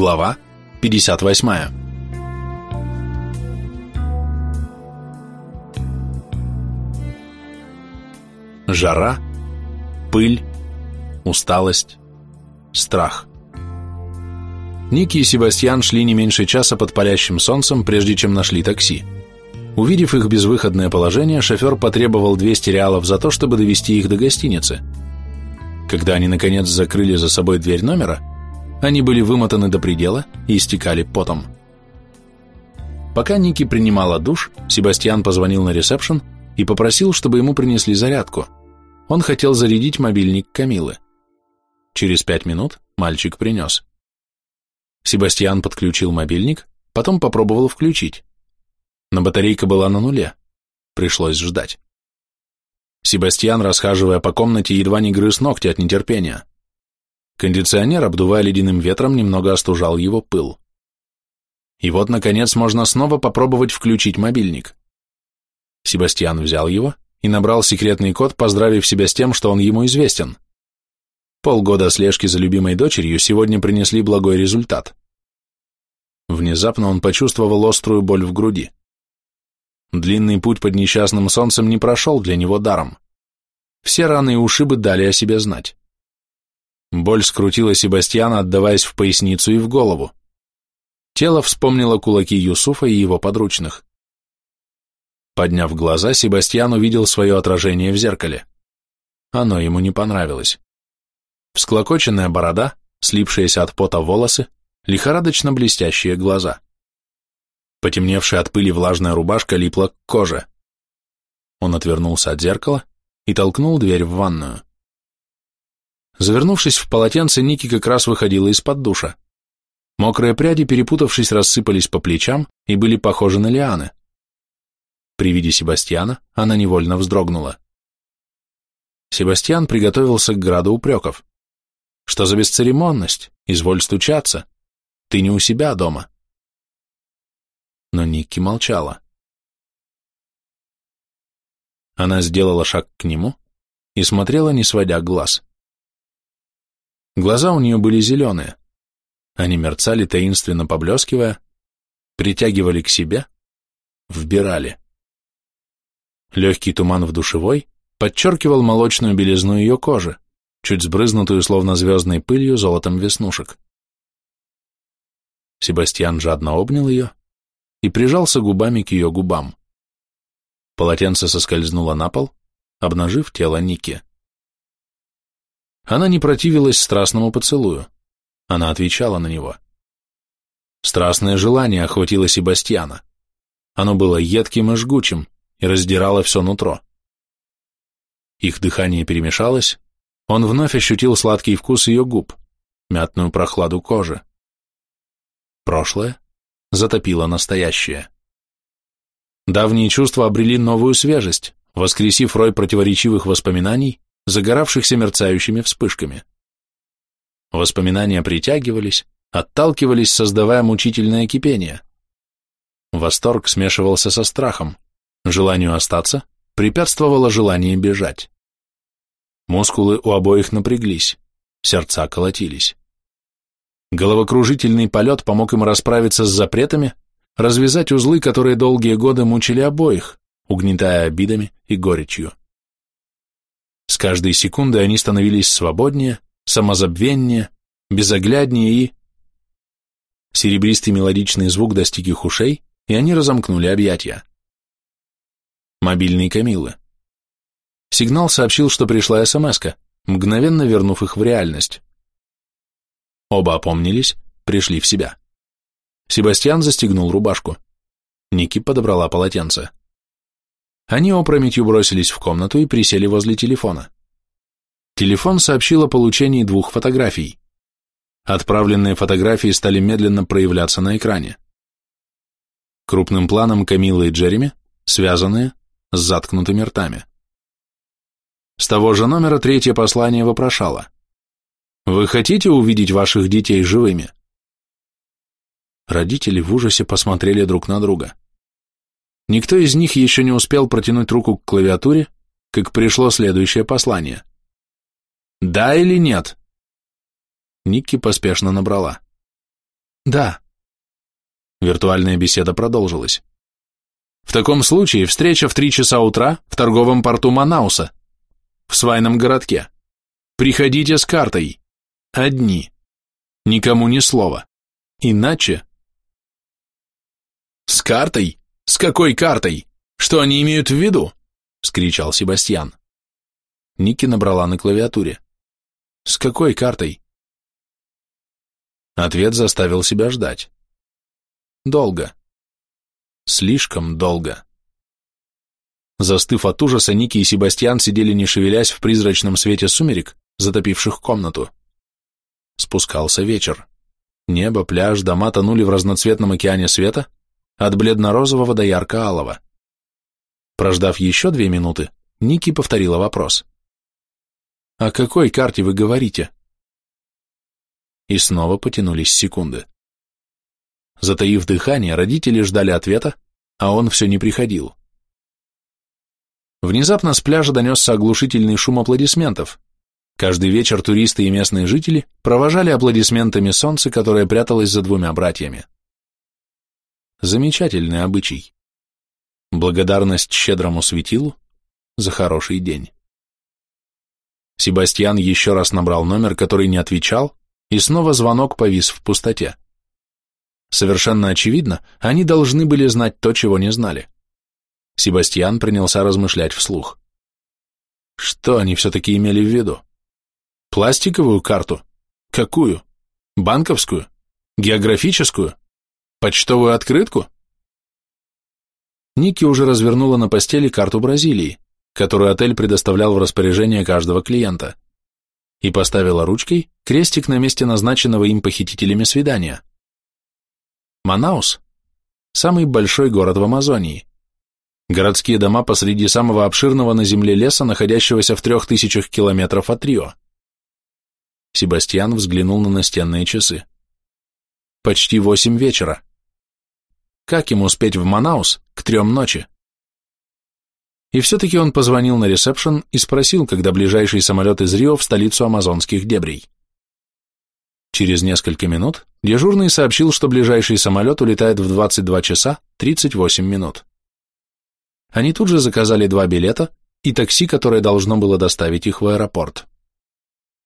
Глава 58 Жара, пыль, усталость, страх. Ники и Себастьян шли не меньше часа под палящим солнцем, прежде чем нашли такси. Увидев их безвыходное положение, шофер потребовал 200 реалов за то, чтобы довести их до гостиницы. Когда они, наконец, закрыли за собой дверь номера, они были вымотаны до предела и истекали потом. Пока Ники принимала душ, Себастьян позвонил на ресепшн и попросил, чтобы ему принесли зарядку. Он хотел зарядить мобильник Камилы. Через пять минут мальчик принес. Себастьян подключил мобильник, потом попробовал включить. Но батарейка была на нуле. Пришлось ждать. Себастьян, расхаживая по комнате, едва не грыз ногти от нетерпения. Кондиционер, обдувая ледяным ветром, немного остужал его пыл. И вот, наконец, можно снова попробовать включить мобильник. Себастьян взял его и набрал секретный код, поздравив себя с тем, что он ему известен. Полгода слежки за любимой дочерью сегодня принесли благой результат. Внезапно он почувствовал острую боль в груди. Длинный путь под несчастным солнцем не прошел для него даром. Все раны и ушибы дали о себе знать. Боль скрутила Себастьяна, отдаваясь в поясницу и в голову. Тело вспомнило кулаки Юсуфа и его подручных. Подняв глаза, Себастьян увидел свое отражение в зеркале. Оно ему не понравилось. Всклокоченная борода, слипшиеся от пота волосы, лихорадочно блестящие глаза. Потемневшая от пыли влажная рубашка липла к коже. Он отвернулся от зеркала и толкнул дверь в ванную. Завернувшись в полотенце, Ники как раз выходила из-под душа. Мокрые пряди, перепутавшись, рассыпались по плечам и были похожи на лианы. При виде Себастьяна она невольно вздрогнула. Себастьян приготовился к граду упреков. Что за бесцеремонность? Изволь стучаться. Ты не у себя дома. Но Никки молчала. Она сделала шаг к нему и смотрела, не сводя глаз. Глаза у нее были зеленые. Они мерцали, таинственно поблескивая, притягивали к себе, вбирали. Легкий туман в душевой подчеркивал молочную белизну ее кожи, чуть сбрызнутую, словно звездной пылью, золотом веснушек. Себастьян жадно обнял ее и прижался губами к ее губам. Полотенце соскользнуло на пол, обнажив тело Ники. Она не противилась страстному поцелую. Она отвечала на него. Страстное желание охватило Себастьяна. Оно было едким и жгучим и раздирало все нутро. Их дыхание перемешалось, он вновь ощутил сладкий вкус ее губ, мятную прохладу кожи. Прошлое затопило настоящее. Давние чувства обрели новую свежесть, воскресив рой противоречивых воспоминаний загоравшихся мерцающими вспышками. Воспоминания притягивались, отталкивались, создавая мучительное кипение. Восторг смешивался со страхом, желанию остаться препятствовало желание бежать. Мускулы у обоих напряглись, сердца колотились. Головокружительный полет помог им расправиться с запретами, развязать узлы, которые долгие годы мучили обоих, угнетая обидами и горечью. С каждой секундой они становились свободнее, самозабвеннее, безогляднее и... Серебристый мелодичный звук достиг их ушей, и они разомкнули объятия. Мобильный Камилы. Сигнал сообщил, что пришла смс мгновенно вернув их в реальность. Оба опомнились, пришли в себя. Себастьян застегнул рубашку. Ники подобрала полотенце. Они опрометью бросились в комнату и присели возле телефона. Телефон сообщил о получении двух фотографий. Отправленные фотографии стали медленно проявляться на экране. Крупным планом Камила и Джереми, связанные, с заткнутыми ртами. С того же номера третье послание вопрошало. «Вы хотите увидеть ваших детей живыми?» Родители в ужасе посмотрели друг на друга. Никто из них еще не успел протянуть руку к клавиатуре, как пришло следующее послание. «Да или нет?» Никки поспешно набрала. Да. Виртуальная беседа продолжилась. В таком случае встреча в три часа утра в торговом порту Манауса, в свайном городке. Приходите с картой. Одни. Никому ни слова. Иначе... С картой? С какой картой? Что они имеют в виду? Скричал Себастьян. Ники набрала на клавиатуре. С какой картой? Ответ заставил себя ждать. Долго. Слишком долго. Застыв от ужаса, Ники и Себастьян сидели не шевелясь в призрачном свете сумерек, затопивших комнату. Спускался вечер. Небо, пляж, дома тонули в разноцветном океане света, от бледно-розового до ярко-алого. Прождав еще две минуты, Ники повторила вопрос. «О какой карте вы говорите?» И снова потянулись секунды. Затаив дыхание, родители ждали ответа, а он все не приходил. Внезапно с пляжа донесся оглушительный шум аплодисментов. Каждый вечер туристы и местные жители провожали аплодисментами солнце, которое пряталось за двумя братьями. Замечательный обычай. Благодарность щедрому светилу за хороший день. Себастьян еще раз набрал номер, который не отвечал, и снова звонок повис в пустоте. Совершенно очевидно, они должны были знать то, чего не знали. Себастьян принялся размышлять вслух. Что они все-таки имели в виду? Пластиковую карту? Какую? Банковскую? Географическую? Почтовую открытку? Ники уже развернула на постели карту Бразилии, которую отель предоставлял в распоряжение каждого клиента, и поставила ручкой крестик на месте назначенного им похитителями свидания. Манаус – самый большой город в Амазонии. Городские дома посреди самого обширного на земле леса, находящегося в трех тысячах километров от Рио. Себастьян взглянул на настенные часы. Почти восемь вечера. Как ему успеть в Манаус к трем ночи? И все-таки он позвонил на ресепшн и спросил, когда ближайший самолет из Рио в столицу амазонских дебрей. Через несколько минут дежурный сообщил, что ближайший самолет улетает в 22 часа 38 минут. Они тут же заказали два билета и такси, которое должно было доставить их в аэропорт.